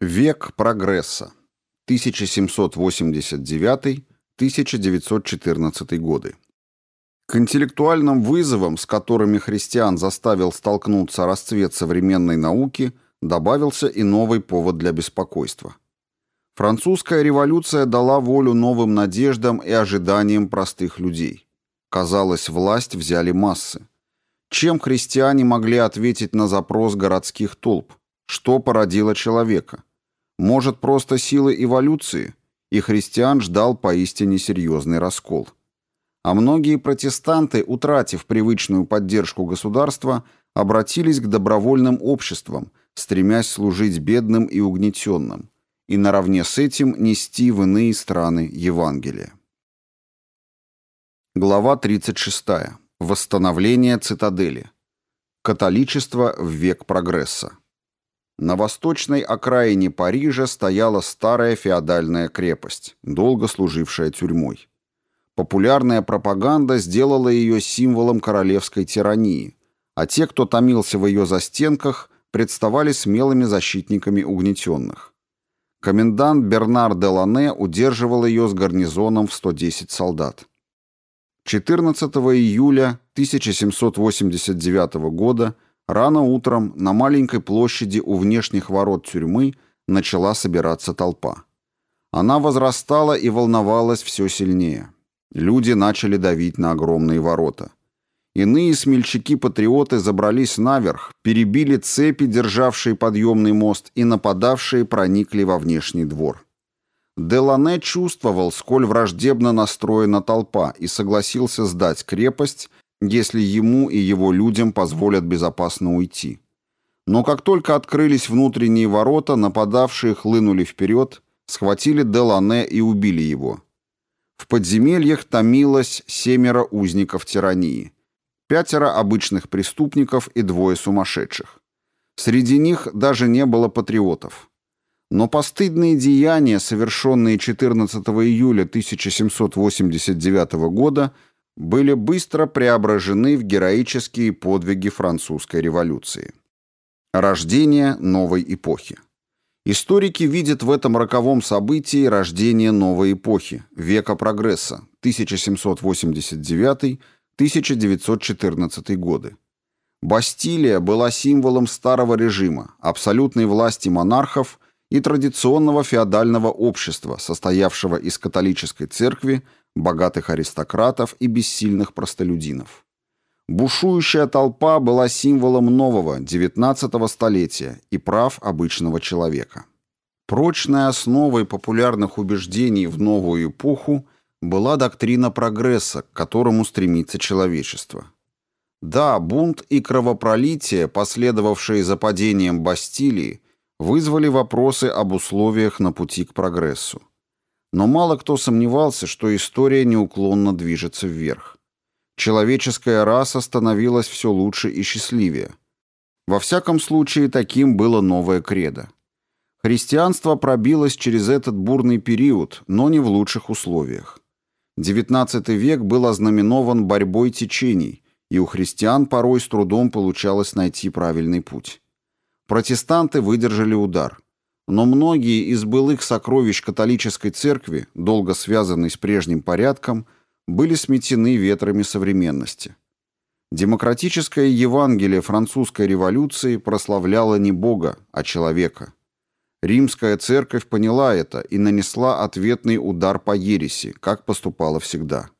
Век прогресса. 1789-1914 годы. К интеллектуальным вызовам, с которыми христиан заставил столкнуться расцвет современной науки, добавился и новый повод для беспокойства. Французская революция дала волю новым надеждам и ожиданиям простых людей. Казалось, власть взяли массы. Чем христиане могли ответить на запрос городских толп? Что породило человека? Может, просто силы эволюции? И христиан ждал поистине серьезный раскол. А многие протестанты, утратив привычную поддержку государства, обратились к добровольным обществам, стремясь служить бедным и угнетенным, и наравне с этим нести в иные страны Евангелие. Глава 36. Восстановление цитадели. Католичество в век прогресса. На восточной окраине Парижа стояла старая феодальная крепость, долго служившая тюрьмой. Популярная пропаганда сделала ее символом королевской тирании, а те, кто томился в ее застенках, представали смелыми защитниками угнетенных. Комендант Бернар де Лане удерживал ее с гарнизоном в 110 солдат. 14 июля 1789 года Рано утром на маленькой площади у внешних ворот тюрьмы начала собираться толпа. Она возрастала и волновалась все сильнее. Люди начали давить на огромные ворота. Иные смельчаки-патриоты забрались наверх, перебили цепи, державшие подъемный мост, и нападавшие проникли во внешний двор. Делане чувствовал, сколь враждебно настроена толпа, и согласился сдать крепость если ему и его людям позволят безопасно уйти. Но как только открылись внутренние ворота, нападавшие хлынули вперед, схватили Делане и убили его. В подземельях томилось семеро узников тирании, пятеро обычных преступников и двое сумасшедших. Среди них даже не было патриотов. Но постыдные деяния, совершенные 14 июля 1789 года, были быстро преображены в героические подвиги французской революции. Рождение новой эпохи. Историки видят в этом роковом событии рождение новой эпохи, века прогресса, 1789-1914 годы. Бастилия была символом старого режима, абсолютной власти монархов и традиционного феодального общества, состоявшего из католической церкви, богатых аристократов и бессильных простолюдинов. Бушующая толпа была символом нового, 19 столетия и прав обычного человека. Прочной основой популярных убеждений в новую эпоху была доктрина прогресса, к которому стремится человечество. Да, бунт и кровопролитие, последовавшие за падением Бастилии, вызвали вопросы об условиях на пути к прогрессу. Но мало кто сомневался, что история неуклонно движется вверх. Человеческая раса становилась все лучше и счастливее. Во всяком случае, таким было новое кредо. Христианство пробилось через этот бурный период, но не в лучших условиях. XIX век был ознаменован борьбой течений, и у христиан порой с трудом получалось найти правильный путь. Протестанты выдержали удар. Но многие из былых сокровищ католической церкви, долго связанной с прежним порядком, были сметены ветрами современности. Демократическое Евангелие французской революции прославляло не Бога, а человека. Римская церковь поняла это и нанесла ответный удар по ереси, как поступала всегда.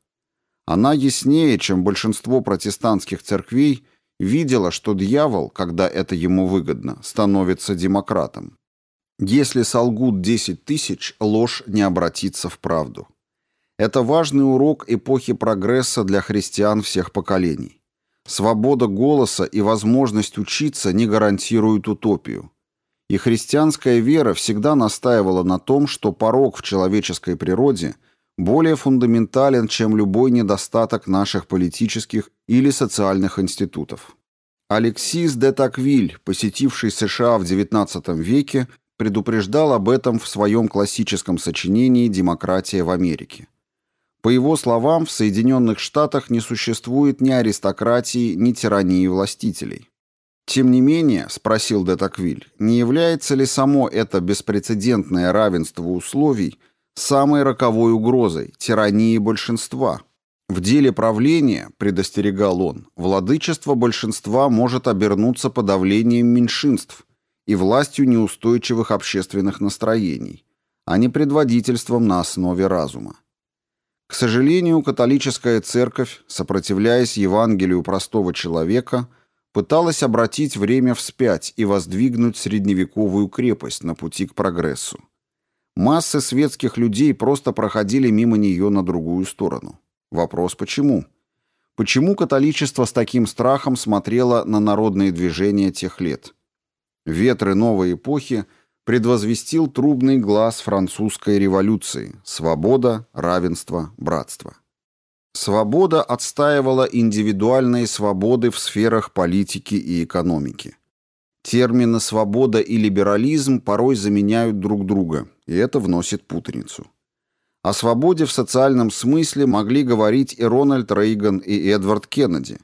Она яснее, чем большинство протестантских церквей, видела, что дьявол, когда это ему выгодно, становится демократом. Если солгут 10 тысяч, ложь не обратится в правду. Это важный урок эпохи прогресса для христиан всех поколений. Свобода голоса и возможность учиться не гарантируют утопию. И христианская вера всегда настаивала на том, что порог в человеческой природе более фундаментален, чем любой недостаток наших политических или социальных институтов. Алексис де Таквиль, посетивший США в XIX веке, предупреждал об этом в своем классическом сочинении «Демократия в Америке». По его словам, в Соединенных Штатах не существует ни аристократии, ни тирании властителей. Тем не менее, спросил Детаквиль, не является ли само это беспрецедентное равенство условий самой роковой угрозой, тирании большинства? В деле правления, предостерегал он, владычество большинства может обернуться подавлением меньшинств и властью неустойчивых общественных настроений, а не предводительством на основе разума. К сожалению, католическая церковь, сопротивляясь Евангелию простого человека, пыталась обратить время вспять и воздвигнуть средневековую крепость на пути к прогрессу. Массы светских людей просто проходили мимо нее на другую сторону. Вопрос почему? Почему католичество с таким страхом смотрело на народные движения тех лет? Ветры новой эпохи предвозвестил трубный глаз французской революции «Свобода, равенство, братство». Свобода отстаивала индивидуальные свободы в сферах политики и экономики. Термины «свобода» и «либерализм» порой заменяют друг друга, и это вносит путаницу. О свободе в социальном смысле могли говорить и Рональд Рейган, и Эдвард Кеннеди.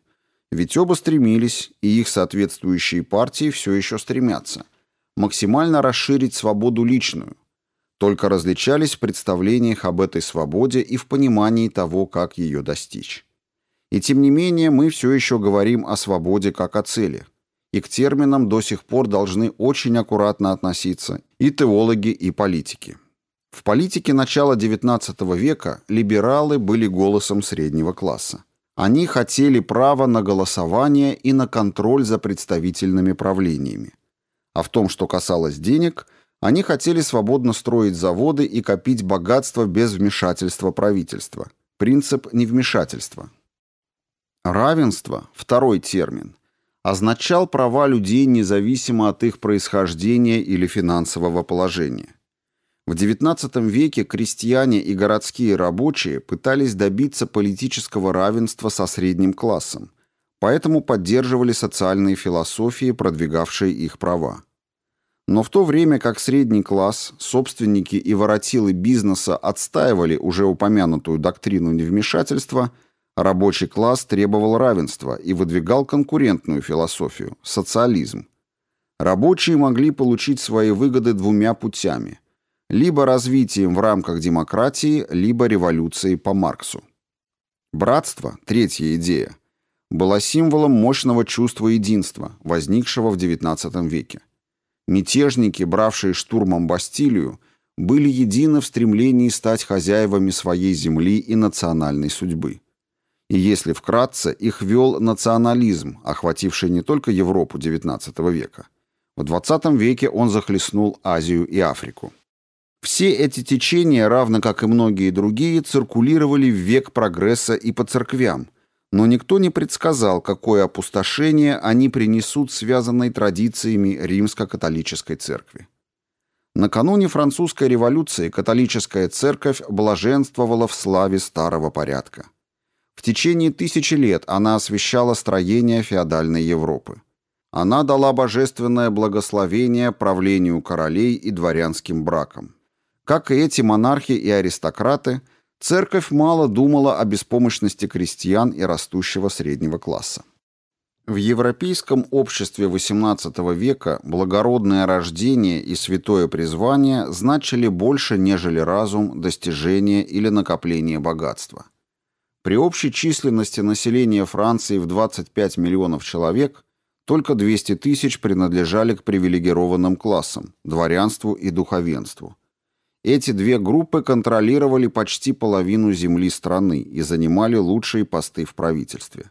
Ведь оба стремились, и их соответствующие партии все еще стремятся, максимально расширить свободу личную. Только различались в представлениях об этой свободе и в понимании того, как ее достичь. И тем не менее мы все еще говорим о свободе как о цели. И к терминам до сих пор должны очень аккуратно относиться и теологи, и политики. В политике начала XIX века либералы были голосом среднего класса. Они хотели права на голосование и на контроль за представительными правлениями. А в том, что касалось денег, они хотели свободно строить заводы и копить богатство без вмешательства правительства. Принцип невмешательства. Равенство, второй термин, означал права людей независимо от их происхождения или финансового положения. В XIX веке крестьяне и городские рабочие пытались добиться политического равенства со средним классом, поэтому поддерживали социальные философии, продвигавшие их права. Но в то время как средний класс, собственники и воротилы бизнеса отстаивали уже упомянутую доктрину невмешательства, рабочий класс требовал равенства и выдвигал конкурентную философию – социализм. Рабочие могли получить свои выгоды двумя путями – либо развитием в рамках демократии, либо революцией по Марксу. Братство, третья идея, было символом мощного чувства единства, возникшего в XIX веке. Мятежники, бравшие штурмом Бастилию, были едины в стремлении стать хозяевами своей земли и национальной судьбы. Если вкратце, их вел национализм, охвативший не только Европу XIX века. В XX веке он захлестнул Азию и Африку. Все эти течения, равно как и многие другие, циркулировали в век прогресса и по церквям, но никто не предсказал, какое опустошение они принесут связанной традициями римско-католической церкви. Накануне французской революции католическая церковь блаженствовала в славе старого порядка. В течение тысячи лет она освещала строение феодальной Европы. Она дала божественное благословение правлению королей и дворянским бракам. Как и эти монархи и аристократы, церковь мало думала о беспомощности крестьян и растущего среднего класса. В европейском обществе XVIII века благородное рождение и святое призвание значили больше, нежели разум, достижение или накопление богатства. При общей численности населения Франции в 25 миллионов человек только 200 тысяч принадлежали к привилегированным классам, дворянству и духовенству. Эти две группы контролировали почти половину земли страны и занимали лучшие посты в правительстве.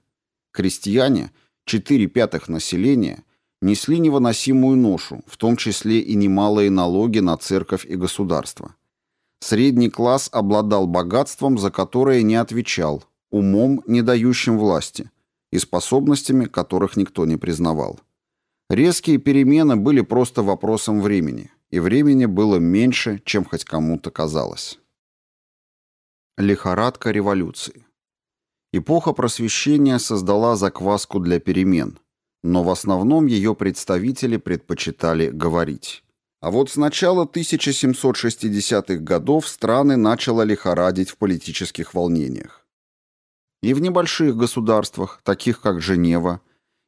Крестьяне, 4 пятых населения, несли невыносимую ношу, в том числе и немалые налоги на церковь и государство. Средний класс обладал богатством, за которое не отвечал, умом, не дающим власти, и способностями, которых никто не признавал. Резкие перемены были просто вопросом времени – и времени было меньше, чем хоть кому-то казалось. Лихорадка революции. Эпоха просвещения создала закваску для перемен, но в основном ее представители предпочитали говорить. А вот с начала 1760-х годов страны начало лихорадить в политических волнениях. И в небольших государствах, таких как Женева,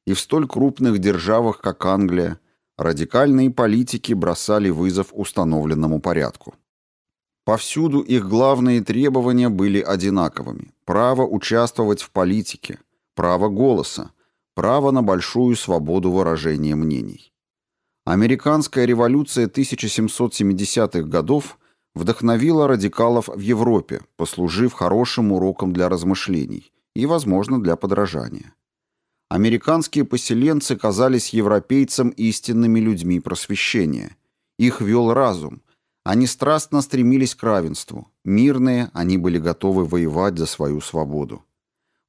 и в столь крупных державах, как Англия, радикальные политики бросали вызов установленному порядку. Повсюду их главные требования были одинаковыми. Право участвовать в политике, право голоса, право на большую свободу выражения мнений. Американская революция 1770-х годов вдохновила радикалов в Европе, послужив хорошим уроком для размышлений и, возможно, для подражания. Американские поселенцы казались европейцам истинными людьми просвещения. Их вел разум. Они страстно стремились к равенству. Мирные, они были готовы воевать за свою свободу.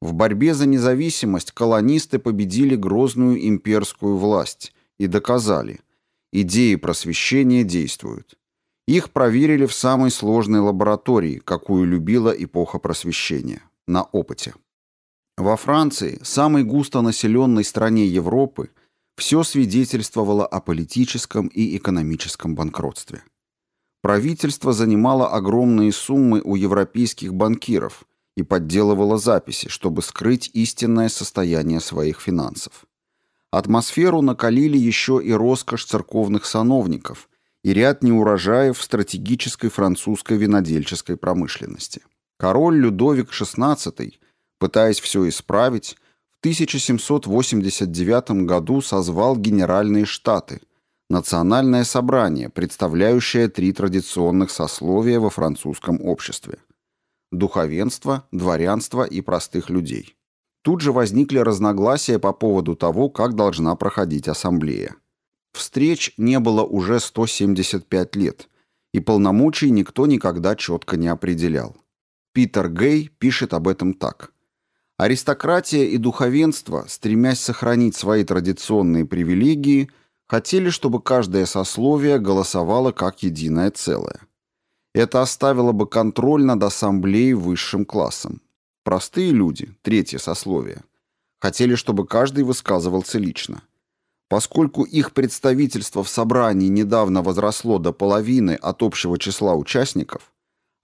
В борьбе за независимость колонисты победили грозную имперскую власть и доказали, идеи просвещения действуют. Их проверили в самой сложной лаборатории, какую любила эпоха просвещения, на опыте. Во Франции, самой густонаселенной стране Европы, все свидетельствовало о политическом и экономическом банкротстве. Правительство занимало огромные суммы у европейских банкиров и подделывало записи, чтобы скрыть истинное состояние своих финансов. Атмосферу накалили еще и роскошь церковных сановников и ряд неурожаев в стратегической французской винодельческой промышленности. Король Людовик XVI, пытаясь все исправить, в 1789 году созвал Генеральные Штаты, национальное собрание, представляющее три традиционных сословия во французском обществе – духовенство, дворянство и простых людей. Тут же возникли разногласия по поводу того, как должна проходить ассамблея. Встреч не было уже 175 лет, и полномочий никто никогда четко не определял. Питер Гей пишет об этом так. Аристократия и духовенство, стремясь сохранить свои традиционные привилегии, хотели, чтобы каждое сословие голосовало как единое целое. Это оставило бы контроль над ассамблеей высшим классом. Простые люди, третье сословие, хотели, чтобы каждый высказывался лично. Поскольку их представительство в собрании недавно возросло до половины от общего числа участников,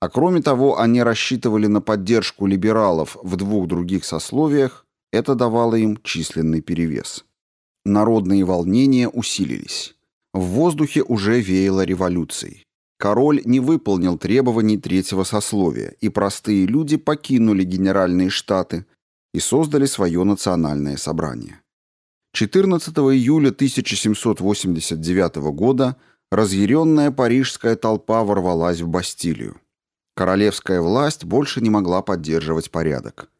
а кроме того они рассчитывали на поддержку либералов в двух других сословиях, это давало им численный перевес. Народные волнения усилились. В воздухе уже веяло революцией. Король не выполнил требований третьего сословия, и простые люди покинули Генеральные Штаты и создали свое национальное собрание. 14 июля 1789 года разъяренная парижская толпа ворвалась в Бастилию. Королевская власть больше не могла поддерживать порядок.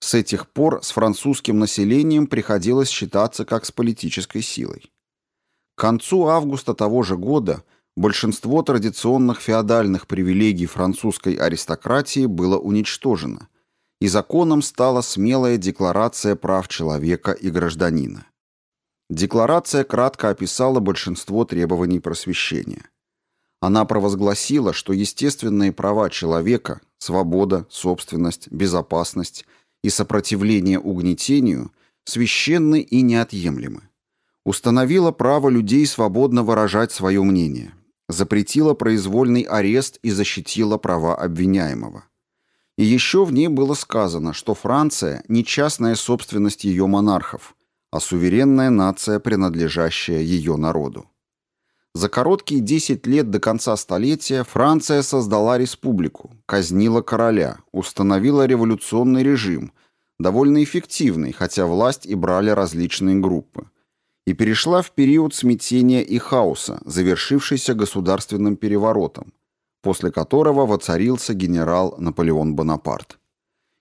С этих пор с французским населением приходилось считаться как с политической силой. К концу августа того же года – большинство традиционных феодальных привилегий французской аристократии было уничтожено, и законом стала смелая декларация прав человека и гражданина. Декларация кратко описала большинство требований просвещения. Она провозгласила, что естественные права человека – свобода, собственность, безопасность и сопротивление угнетению – священны и неотъемлемы. Установила право людей свободно выражать свое мнение, запретила произвольный арест и защитила права обвиняемого. И еще в ней было сказано, что Франция не частная собственность ее монархов, а суверенная нация, принадлежащая ее народу. За короткие 10 лет до конца столетия Франция создала республику, казнила короля, установила революционный режим, довольно эффективный, хотя власть и брали различные группы – и перешла в период смятения и хаоса, завершившийся государственным переворотом, после которого воцарился генерал Наполеон Бонапарт.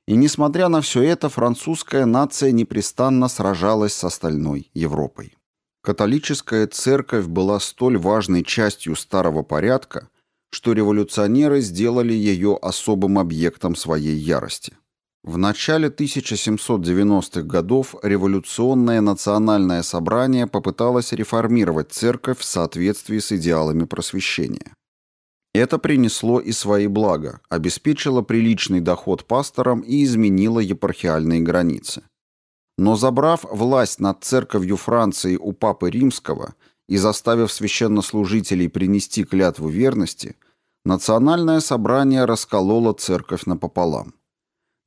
И несмотря на все это, французская нация непрестанно сражалась с остальной Европой. Католическая церковь была столь важной частью старого порядка, что революционеры сделали ее особым объектом своей ярости. В начале 1790-х годов революционное национальное собрание попыталось реформировать церковь в соответствии с идеалами просвещения. Это принесло и свои блага, обеспечило приличный доход пасторам и изменило епархиальные границы. Но забрав власть над церковью Франции у Папы Римского и заставив священнослужителей принести клятву верности, национальное собрание раскололо церковь напополам.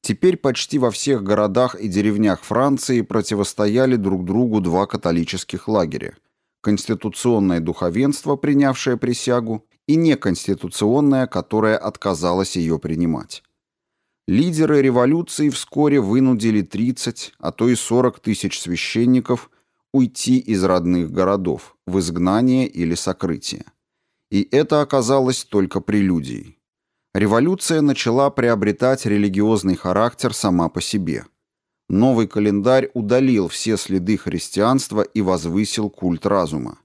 Теперь почти во всех городах и деревнях Франции противостояли друг другу два католических лагеря – конституционное духовенство, принявшее присягу, и неконституционное, которое отказалось ее принимать. Лидеры революции вскоре вынудили 30, а то и 40 тысяч священников уйти из родных городов в изгнание или сокрытие. И это оказалось только прелюдией. Революция начала приобретать религиозный характер сама по себе. Новый календарь удалил все следы христианства и возвысил культ разума.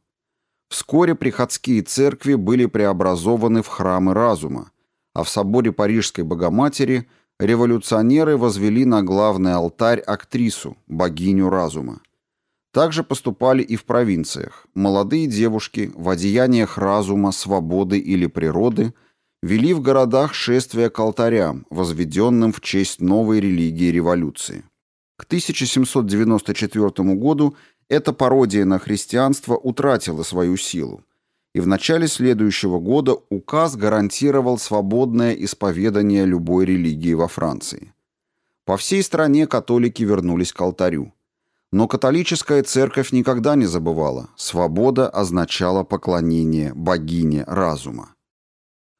Вскоре приходские церкви были преобразованы в храмы разума, а в соборе Парижской Богоматери революционеры возвели на главный алтарь актрису, богиню разума. Также поступали и в провинциях. Молодые девушки в одеяниях разума, свободы или природы – вели в городах шествия к алтарям, возведенным в честь новой религии революции. К 1794 году эта пародия на христианство утратила свою силу, и в начале следующего года указ гарантировал свободное исповедание любой религии во Франции. По всей стране католики вернулись к алтарю. Но католическая церковь никогда не забывала, свобода означала поклонение богине разума.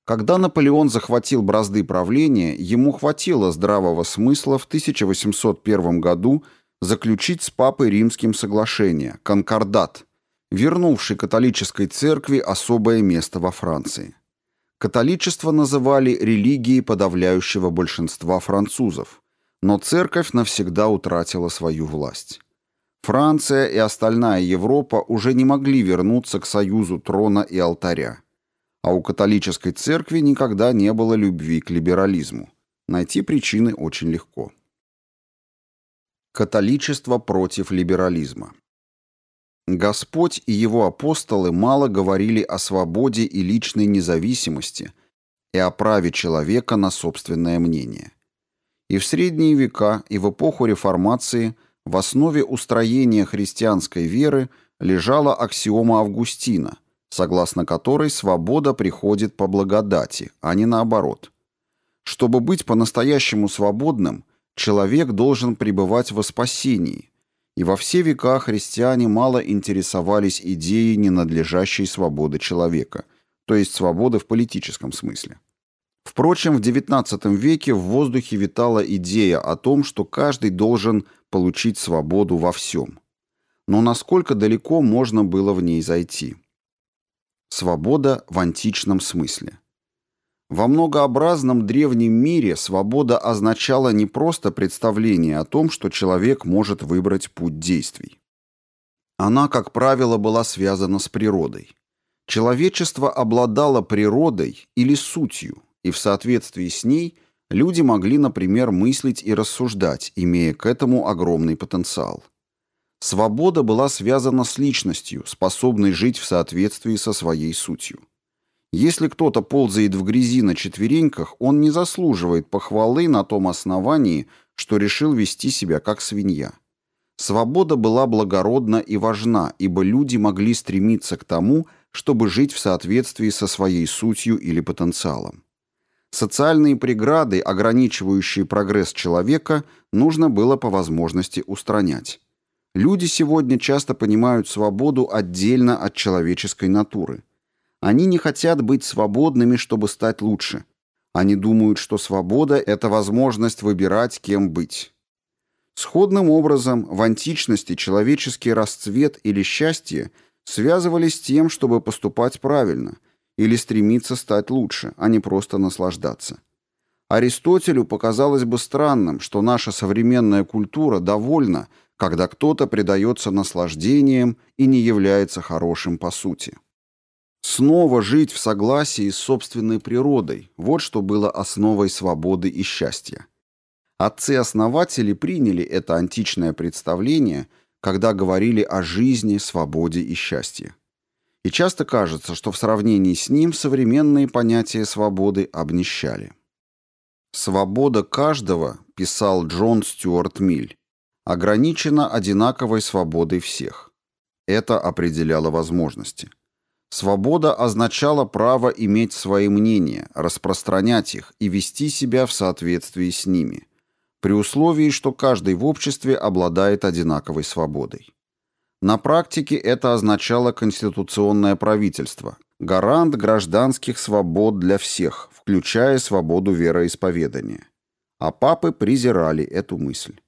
Когда Наполеон захватил бразды правления, ему хватило здравого смысла в 1801 году заключить с папой римским соглашение, конкордат, вернувший католической церкви особое место во Франции. Католичество называли религией подавляющего большинства французов, но церковь навсегда утратила свою власть. Франция и остальная Европа уже не могли вернуться к союзу трона и алтаря а у католической церкви никогда не было любви к либерализму. Найти причины очень легко. Католичество против либерализма. Господь и его апостолы мало говорили о свободе и личной независимости и о праве человека на собственное мнение. И в средние века, и в эпоху реформации в основе устроения христианской веры лежала аксиома Августина – согласно которой свобода приходит по благодати, а не наоборот. Чтобы быть по-настоящему свободным, человек должен пребывать во спасении, и во все века христиане мало интересовались идеей ненадлежащей свободы человека, то есть свободы в политическом смысле. Впрочем, в XIX веке в воздухе витала идея о том, что каждый должен получить свободу во всем. Но насколько далеко можно было в ней зайти? Свобода в античном смысле. Во многообразном древнем мире свобода означала не просто представление о том, что человек может выбрать путь действий. Она, как правило, была связана с природой. Человечество обладало природой или сутью, и в соответствии с ней люди могли, например, мыслить и рассуждать, имея к этому огромный потенциал. Свобода была связана с личностью, способной жить в соответствии со своей сутью. Если кто-то ползает в грязи на четвереньках, он не заслуживает похвалы на том основании, что решил вести себя как свинья. Свобода была благородна и важна, ибо люди могли стремиться к тому, чтобы жить в соответствии со своей сутью или потенциалом. Социальные преграды, ограничивающие прогресс человека, нужно было по возможности устранять. Люди сегодня часто понимают свободу отдельно от человеческой натуры. Они не хотят быть свободными, чтобы стать лучше. Они думают, что свобода – это возможность выбирать, кем быть. Сходным образом, в античности человеческий расцвет или счастье связывались с тем, чтобы поступать правильно или стремиться стать лучше, а не просто наслаждаться. Аристотелю показалось бы странным, что наша современная культура довольна – когда кто-то предается наслаждениям и не является хорошим по сути. Снова жить в согласии с собственной природой – вот что было основой свободы и счастья. Отцы-основатели приняли это античное представление, когда говорили о жизни, свободе и счастье. И часто кажется, что в сравнении с ним современные понятия свободы обнищали. «Свобода каждого», – писал Джон Стюарт Миль, ограничена одинаковой свободой всех. Это определяло возможности. Свобода означала право иметь свои мнения, распространять их и вести себя в соответствии с ними. при условии, что каждый в обществе обладает одинаковой свободой. На практике это означало конституционное правительство, гарант гражданских свобод для всех, включая свободу вероисповедания. А папы презирали эту мысль.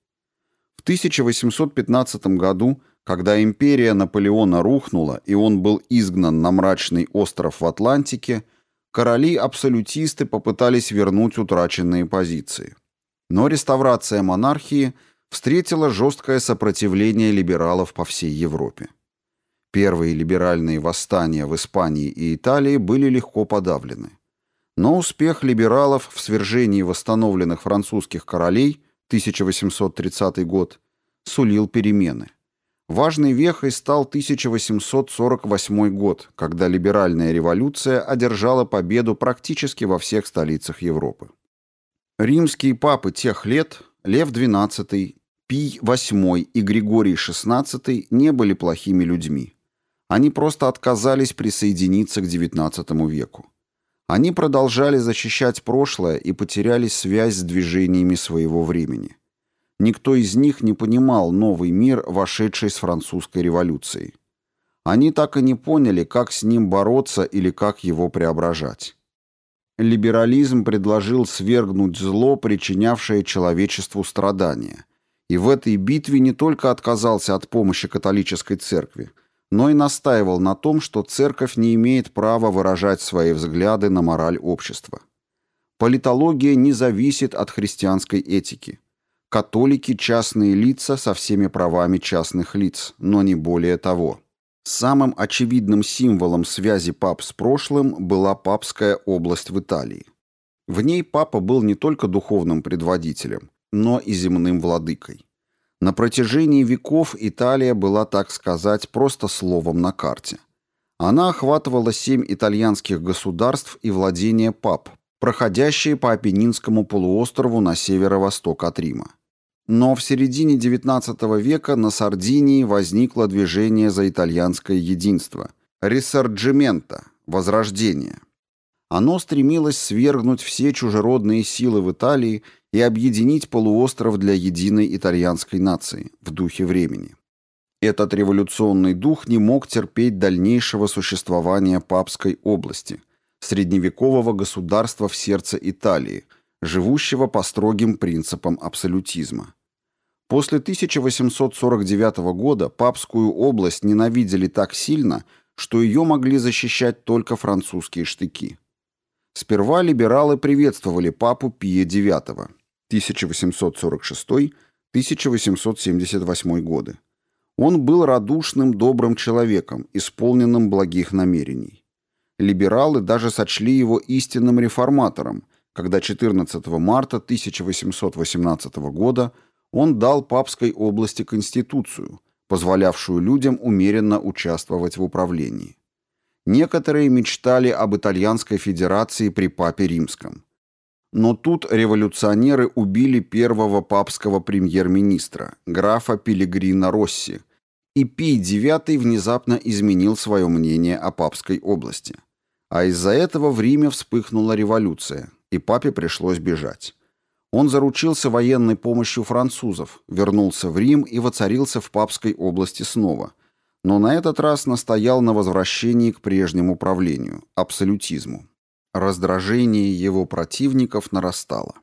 В 1815 году, когда империя Наполеона рухнула и он был изгнан на мрачный остров в Атлантике, короли-абсолютисты попытались вернуть утраченные позиции. Но реставрация монархии встретила жесткое сопротивление либералов по всей Европе. Первые либеральные восстания в Испании и Италии были легко подавлены. Но успех либералов в свержении восстановленных французских королей 1830 год сулил перемены. Важной вехой стал 1848 год, когда либеральная революция одержала победу практически во всех столицах Европы. Римские папы тех лет, Лев XII, Пий VIII и Григорий XVI, не были плохими людьми. Они просто отказались присоединиться к XIX веку. Они продолжали защищать прошлое и потеряли связь с движениями своего времени. Никто из них не понимал новый мир, вошедший с французской революцией. Они так и не поняли, как с ним бороться или как его преображать. Либерализм предложил свергнуть зло, причинявшее человечеству страдания. И в этой битве не только отказался от помощи католической церкви, но и настаивал на том, что церковь не имеет права выражать свои взгляды на мораль общества. Политология не зависит от христианской этики. Католики – частные лица со всеми правами частных лиц, но не более того. Самым очевидным символом связи пап с прошлым была папская область в Италии. В ней папа был не только духовным предводителем, но и земным владыкой. На протяжении веков Италия была, так сказать, просто словом на карте. Она охватывала семь итальянских государств и владения пап, проходящие по Апеннинскому полуострову на северо-восток от Рима. Но в середине XIX века на Сардинии возникло движение за итальянское единство – «Ресорджимента» – «Возрождение». Оно стремилось свергнуть все чужеродные силы в Италии и объединить полуостров для единой итальянской нации в духе времени. Этот революционный дух не мог терпеть дальнейшего существования папской области, средневекового государства в сердце Италии, живущего по строгим принципам абсолютизма. После 1849 года папскую область ненавидели так сильно, что ее могли защищать только французские штыки. Сперва либералы приветствовали папу Пия IX 1846-1878 годы. Он был радушным, добрым человеком, исполненным благих намерений. Либералы даже сочли его истинным реформатором, когда 14 марта 1818 года он дал папской области конституцию, позволявшую людям умеренно участвовать в управлении. Некоторые мечтали об итальянской федерации при папе римском. Но тут революционеры убили первого папского премьер-министра, графа Пилигрина Росси, и Пий IX внезапно изменил свое мнение о папской области. А из-за этого в Риме вспыхнула революция, и папе пришлось бежать. Он заручился военной помощью французов, вернулся в Рим и воцарился в папской области снова, но на этот раз настоял на возвращении к прежнему правлению, абсолютизму. Раздражение его противников нарастало.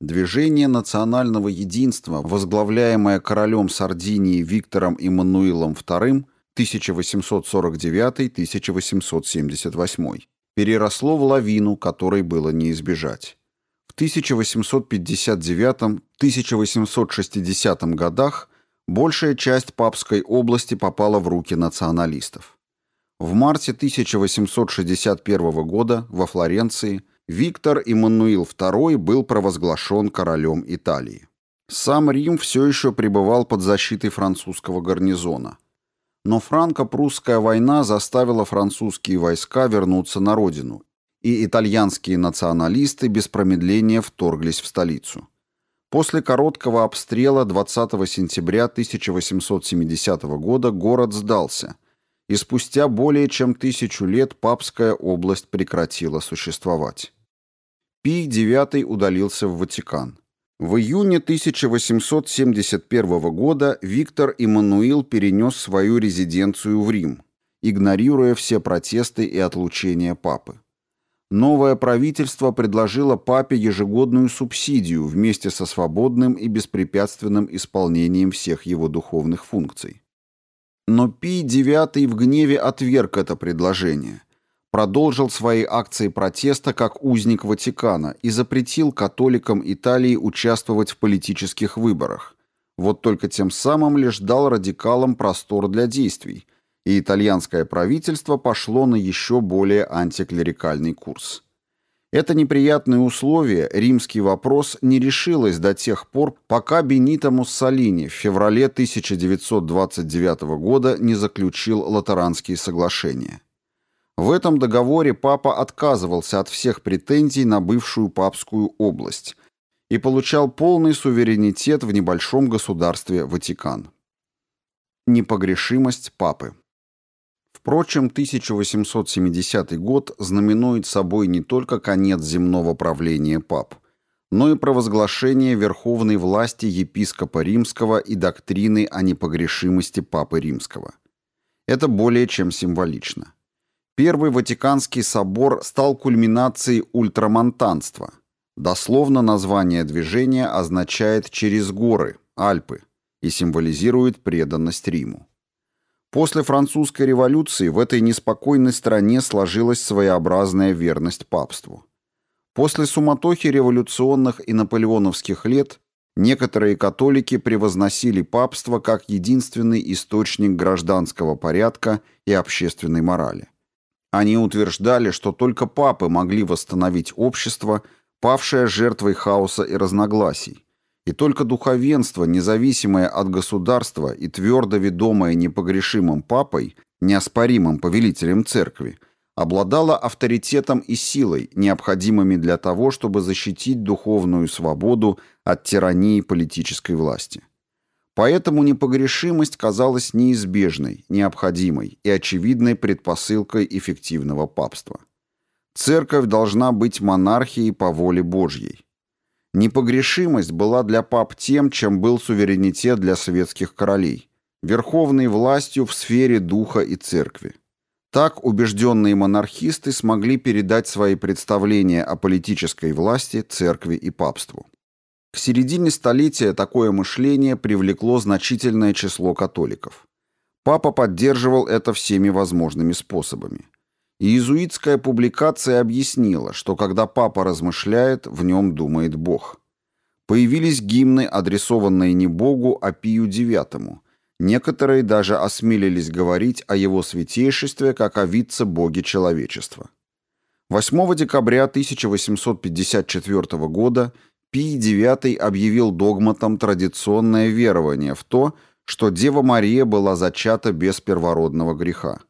Движение национального единства, возглавляемое королем Сардинии Виктором Иммануилом II 1849-1878, переросло в лавину, которой было не избежать. В 1859-1860 годах большая часть Папской области попала в руки националистов. В марте 1861 года во Флоренции Виктор Иммануил II был провозглашен королем Италии. Сам Рим все еще пребывал под защитой французского гарнизона. Но франко-прусская война заставила французские войска вернуться на родину, и итальянские националисты без промедления вторглись в столицу. После короткого обстрела 20 сентября 1870 года город сдался – и спустя более чем тысячу лет папская область прекратила существовать. Пий IX удалился в Ватикан. В июне 1871 года Виктор Иммануил перенес свою резиденцию в Рим, игнорируя все протесты и отлучения папы. Новое правительство предложило папе ежегодную субсидию вместе со свободным и беспрепятственным исполнением всех его духовных функций. Но Пий IX в гневе отверг это предложение – продолжил свои акции протеста как узник Ватикана и запретил католикам Италии участвовать в политических выборах. Вот только тем самым лишь дал радикалам простор для действий, и итальянское правительство пошло на еще более антиклерикальный курс. Это неприятное условие, римский вопрос, не решилось до тех пор, пока Бенито Муссолини в феврале 1929 года не заключил Латеранские соглашения. В этом договоре папа отказывался от всех претензий на бывшую папскую область и получал полный суверенитет в небольшом государстве Ватикан. Непогрешимость папы Впрочем, 1870 год знаменует собой не только конец земного правления пап, но и провозглашение верховной власти епископа римского и доктрины о непогрешимости папы римского. Это более чем символично. Первый Ватиканский собор стал кульминацией ультрамонтанства. Дословно название движения означает «через горы», «Альпы» и символизирует преданность Риму. После французской революции в этой неспокойной стране сложилась своеобразная верность папству. После суматохи революционных и наполеоновских лет некоторые католики превозносили папство как единственный источник гражданского порядка и общественной морали. Они утверждали, что только папы могли восстановить общество, павшее жертвой хаоса и разногласий, и только духовенство, независимое от государства и твердо ведомое непогрешимым папой, неоспоримым повелителем церкви, обладало авторитетом и силой, необходимыми для того, чтобы защитить духовную свободу от тирании политической власти. Поэтому непогрешимость казалась неизбежной, необходимой и очевидной предпосылкой эффективного папства. Церковь должна быть монархией по воле Божьей. Непогрешимость была для пап тем, чем был суверенитет для светских королей, верховной властью в сфере духа и церкви. Так убежденные монархисты смогли передать свои представления о политической власти церкви и папству. К середине столетия такое мышление привлекло значительное число католиков. Папа поддерживал это всеми возможными способами. Иезуитская публикация объяснила, что когда папа размышляет, в нем думает Бог. Появились гимны, адресованные не Богу, а Пию IX. Некоторые даже осмелились говорить о его святейшестве как о вице-боге человечества. 8 декабря 1854 года Пий IX объявил догматом традиционное верование в то, что Дева Мария была зачата без первородного греха.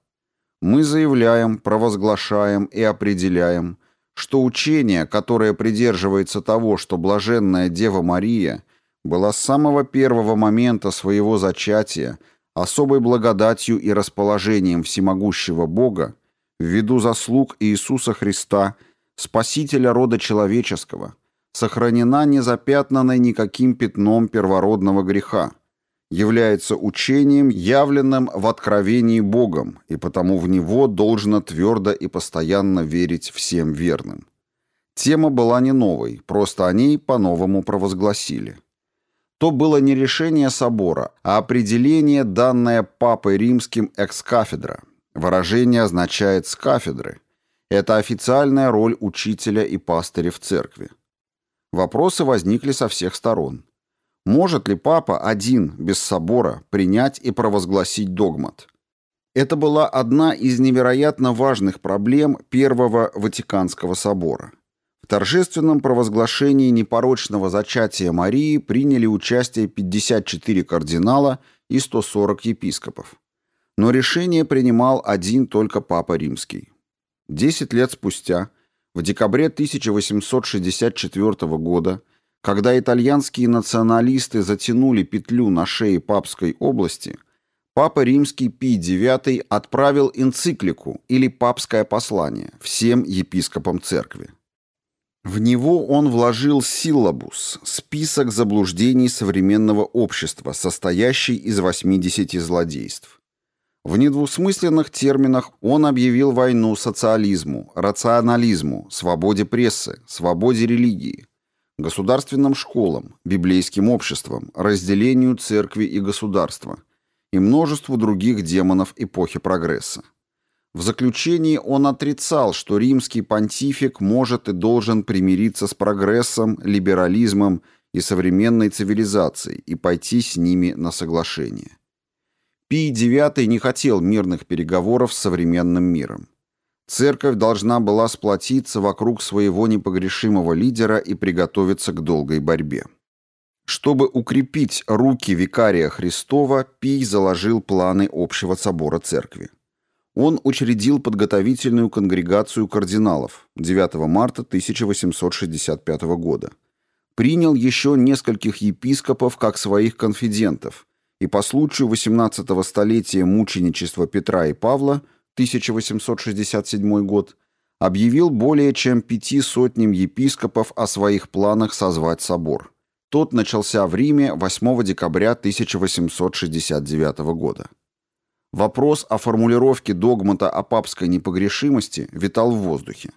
Мы заявляем, провозглашаем и определяем, что учение, которое придерживается того, что блаженная Дева Мария была с самого первого момента своего зачатия особой благодатью и расположением всемогущего Бога, ввиду заслуг Иисуса Христа, Спасителя рода человеческого – сохранена незапятнанной никаким пятном первородного греха, является учением, явленным в откровении Богом, и потому в него должно твердо и постоянно верить всем верным. Тема была не новой, просто о ней по-новому провозгласили. То было не решение собора, а определение, данное Папой Римским экс-кафедра. Выражение означает «с кафедры». Это официальная роль учителя и пастыря в церкви. Вопросы возникли со всех сторон. Может ли папа один, без собора, принять и провозгласить догмат? Это была одна из невероятно важных проблем Первого Ватиканского собора. В торжественном провозглашении непорочного зачатия Марии приняли участие 54 кардинала и 140 епископов. Но решение принимал один только Папа Римский. Десять лет спустя – в декабре 1864 года, когда итальянские националисты затянули петлю на шее папской области, Папа Римский Пий IX отправил энциклику или папское послание всем епископам церкви. В него он вложил силлабус, список заблуждений современного общества, состоящий из 80 злодейств. В недвусмысленных терминах он объявил войну социализму, рационализму, свободе прессы, свободе религии, государственным школам, библейским обществам, разделению церкви и государства и множеству других демонов эпохи прогресса. В заключении он отрицал, что римский понтифик может и должен примириться с прогрессом, либерализмом и современной цивилизацией и пойти с ними на соглашение. Пий IX не хотел мирных переговоров с современным миром. Церковь должна была сплотиться вокруг своего непогрешимого лидера и приготовиться к долгой борьбе. Чтобы укрепить руки викария Христова, Пий заложил планы общего собора церкви. Он учредил подготовительную конгрегацию кардиналов 9 марта 1865 года. Принял еще нескольких епископов как своих конфидентов – и по случаю 18-го столетия мученичества Петра и Павла, 1867 год, объявил более чем пяти сотням епископов о своих планах созвать собор. Тот начался в Риме 8 декабря 1869 года. Вопрос о формулировке догмата о папской непогрешимости витал в воздухе.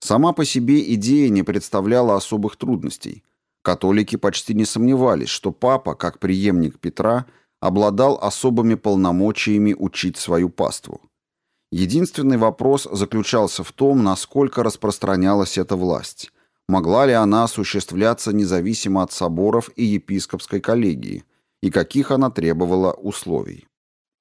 Сама по себе идея не представляла особых трудностей, Католики почти не сомневались, что папа, как преемник Петра, обладал особыми полномочиями учить свою паству. Единственный вопрос заключался в том, насколько распространялась эта власть. Могла ли она осуществляться независимо от соборов и епископской коллегии, и каких она требовала условий.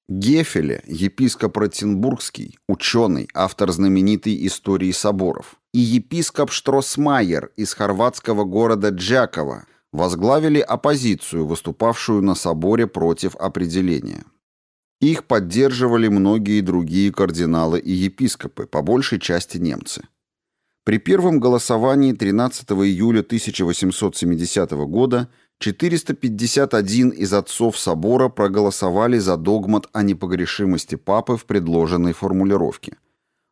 Гефеле, епископ Ротенбургский, ученый, автор знаменитой истории соборов, и епископ Штросмайер из хорватского города Джакова возглавили оппозицию, выступавшую на соборе против определения. Их поддерживали многие другие кардиналы и епископы, по большей части немцы. При первом голосовании 13 июля 1870 года 451 из отцов собора проголосовали за догмат о непогрешимости папы в предложенной формулировке.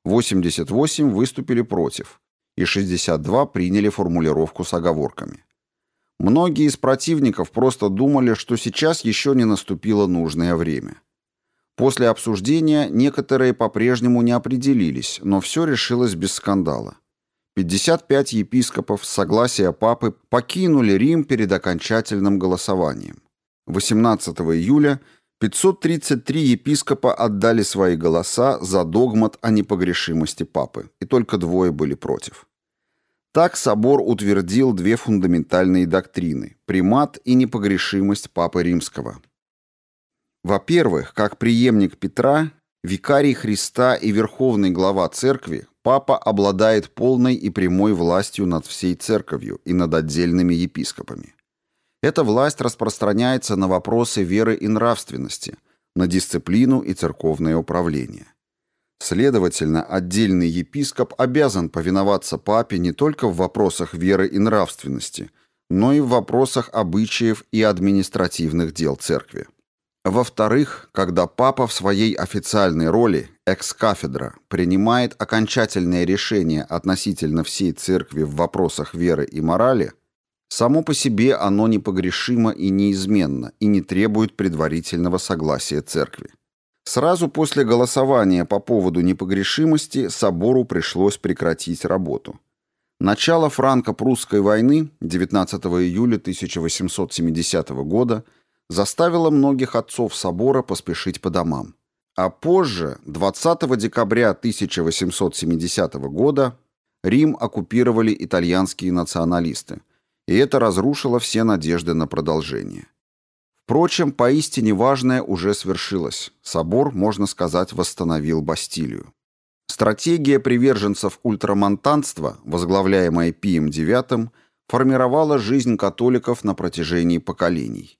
88 выступили против, и 62 приняли формулировку с оговорками. Многие из противников просто думали, что сейчас еще не наступило нужное время. После обсуждения некоторые по-прежнему не определились, но все решилось без скандала. 55 епископов с согласия папы покинули Рим перед окончательным голосованием. 18 июля 533 епископа отдали свои голоса за догмат о непогрешимости папы, и только двое были против. Так собор утвердил две фундаментальные доктрины – примат и непогрешимость Папы Римского. Во-первых, как преемник Петра, викарий Христа и верховный глава церкви, папа обладает полной и прямой властью над всей церковью и над отдельными епископами. Эта власть распространяется на вопросы веры и нравственности, на дисциплину и церковное управление. Следовательно, отдельный епископ обязан повиноваться папе не только в вопросах веры и нравственности, но и в вопросах обычаев и административных дел церкви. Во-вторых, когда папа в своей официальной роли, экс-кафедра, принимает окончательное решение относительно всей церкви в вопросах веры и морали, само по себе оно непогрешимо и неизменно и не требует предварительного согласия церкви. Сразу после голосования по поводу непогрешимости собору пришлось прекратить работу. Начало франко-прусской войны 19 июля 1870 года – заставило многих отцов собора поспешить по домам. А позже, 20 декабря 1870 года, Рим оккупировали итальянские националисты, и это разрушило все надежды на продолжение. Впрочем, поистине важное уже свершилось. Собор, можно сказать, восстановил Бастилию. Стратегия приверженцев ультрамонтанства, возглавляемая Пием IX, формировала жизнь католиков на протяжении поколений.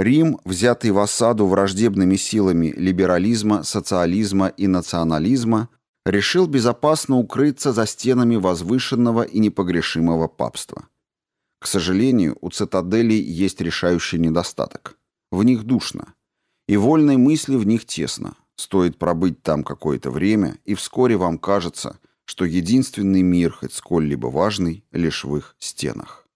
Рим, взятый в осаду враждебными силами либерализма, социализма и национализма, решил безопасно укрыться за стенами возвышенного и непогрешимого папства. К сожалению, у цитаделей есть решающий недостаток. В них душно. И вольной мысли в них тесно. Стоит пробыть там какое-то время, и вскоре вам кажется, что единственный мир, хоть сколь-либо важный, лишь в их стенах.